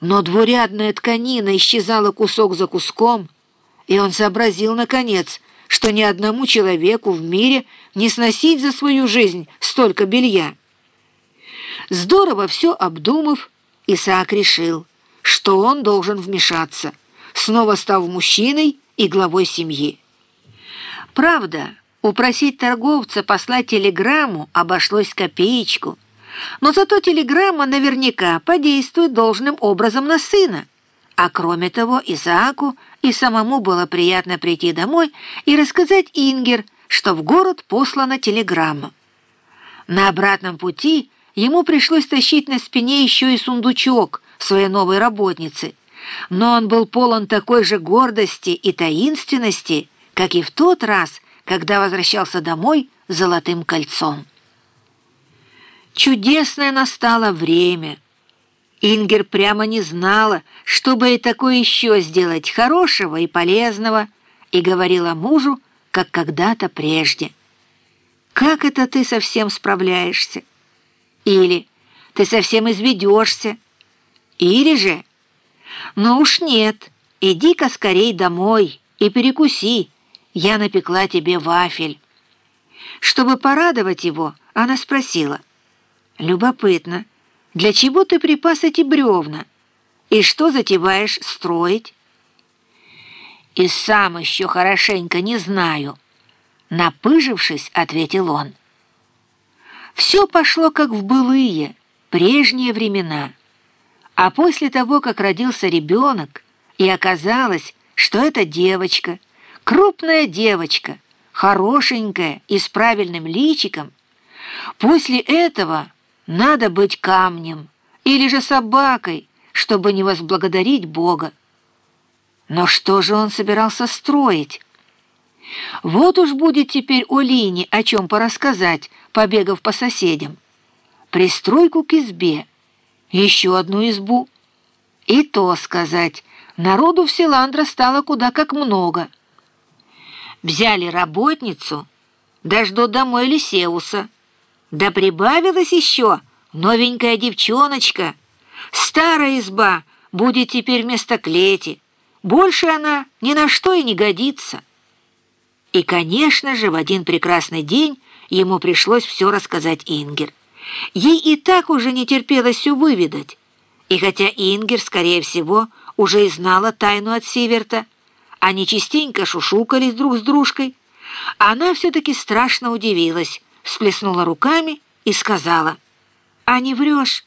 Но двурядная тканина исчезала кусок за куском, и он сообразил, наконец, что ни одному человеку в мире не сносить за свою жизнь столько белья. Здорово все обдумав, Исаак решил, что он должен вмешаться, снова став мужчиной и главой семьи. Правда, упросить торговца послать телеграмму обошлось копеечку, но зато телеграмма наверняка подействует должным образом на сына. А кроме того, Исааку и самому было приятно прийти домой и рассказать Ингер, что в город послана телеграмма. На обратном пути ему пришлось тащить на спине еще и сундучок своей новой работницы, но он был полон такой же гордости и таинственности, как и в тот раз, когда возвращался домой с золотым кольцом. Чудесное настало время. Ингер прямо не знала, что бы ей такое еще сделать хорошего и полезного, и говорила мужу, как когда-то прежде. «Как это ты совсем справляешься?» Или «Ты совсем изведешься?» Или же «Ну уж нет, иди-ка скорей домой и перекуси, я напекла тебе вафель». Чтобы порадовать его, она спросила, «Любопытно, для чего ты припас эти бревна? И что затеваешь строить?» «И сам еще хорошенько не знаю», — напыжившись, ответил он. Все пошло как в былые, прежние времена. А после того, как родился ребенок, и оказалось, что это девочка, крупная девочка, хорошенькая и с правильным личиком, после этого надо быть камнем или же собакой, чтобы не возблагодарить Бога. Но что же он собирался строить? Вот уж будет теперь Олине о чем порассказать, побегав по соседям. Пристройку к избе, еще одну избу. И то сказать, народу в Селандро стало куда как много. Взяли работницу, да ждут домой Лисеуса. Да прибавилась еще новенькая девчоночка. Старая изба будет теперь вместо клети. Больше она ни на что и не годится. И, конечно же, в один прекрасный день ему пришлось все рассказать Ингер. Ей и так уже не терпелось все выведать. И хотя Ингер, скорее всего, уже и знала тайну от Сиверта, они частенько шушукались друг с дружкой, она все-таки страшно удивилась, всплеснула руками и сказала, «А не врешь?»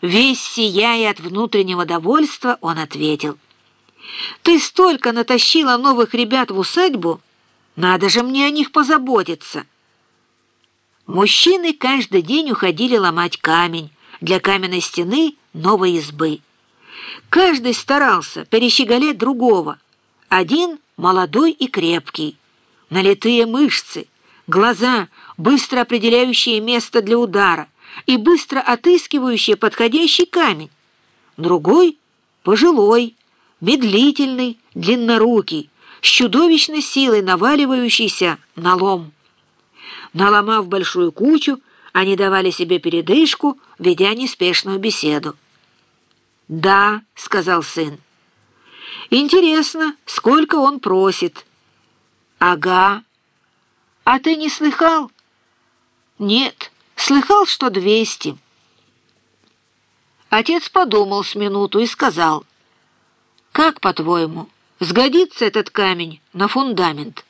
Весь сияя от внутреннего довольства, он ответил, «Ты столько натащила новых ребят в усадьбу, надо же мне о них позаботиться». Мужчины каждый день уходили ломать камень для каменной стены новой избы. Каждый старался перещеголять другого. Один молодой и крепкий, налитые мышцы, глаза, быстро определяющие место для удара и быстро отыскивающие подходящий камень. Другой — пожилой, медлительный, длиннорукий, с чудовищной силой наваливающийся на лом. Наломав большую кучу, они давали себе передышку, ведя неспешную беседу. «Да», — сказал сын. «Интересно, сколько он просит?» «Ага. А ты не слыхал?» «Нет, слыхал, что двести». Отец подумал с минуту и сказал, «Как, по-твоему, сгодится этот камень на фундамент?»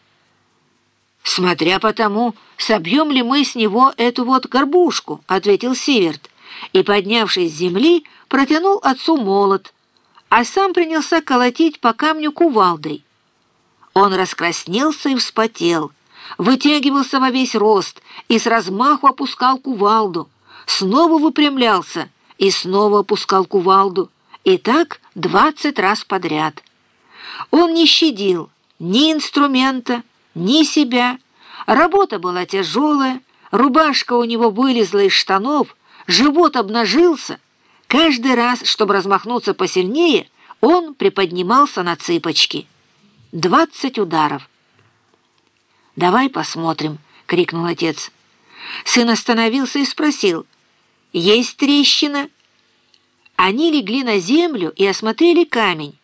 «Смотря по тому, собьем ли мы с него эту вот горбушку», — ответил Сиверт, и, поднявшись с земли, протянул отцу молот, а сам принялся колотить по камню кувалдой. Он раскраснелся и вспотел, вытягивался во весь рост и с размаху опускал кувалду, снова выпрямлялся и снова опускал кувалду, и так двадцать раз подряд. Он не щадил ни инструмента, ни себя. Работа была тяжелая, рубашка у него вылезла из штанов, живот обнажился. Каждый раз, чтобы размахнуться посильнее, он приподнимался на цыпочки. Двадцать ударов. «Давай посмотрим», — крикнул отец. Сын остановился и спросил, «Есть трещина?» Они легли на землю и осмотрели камень,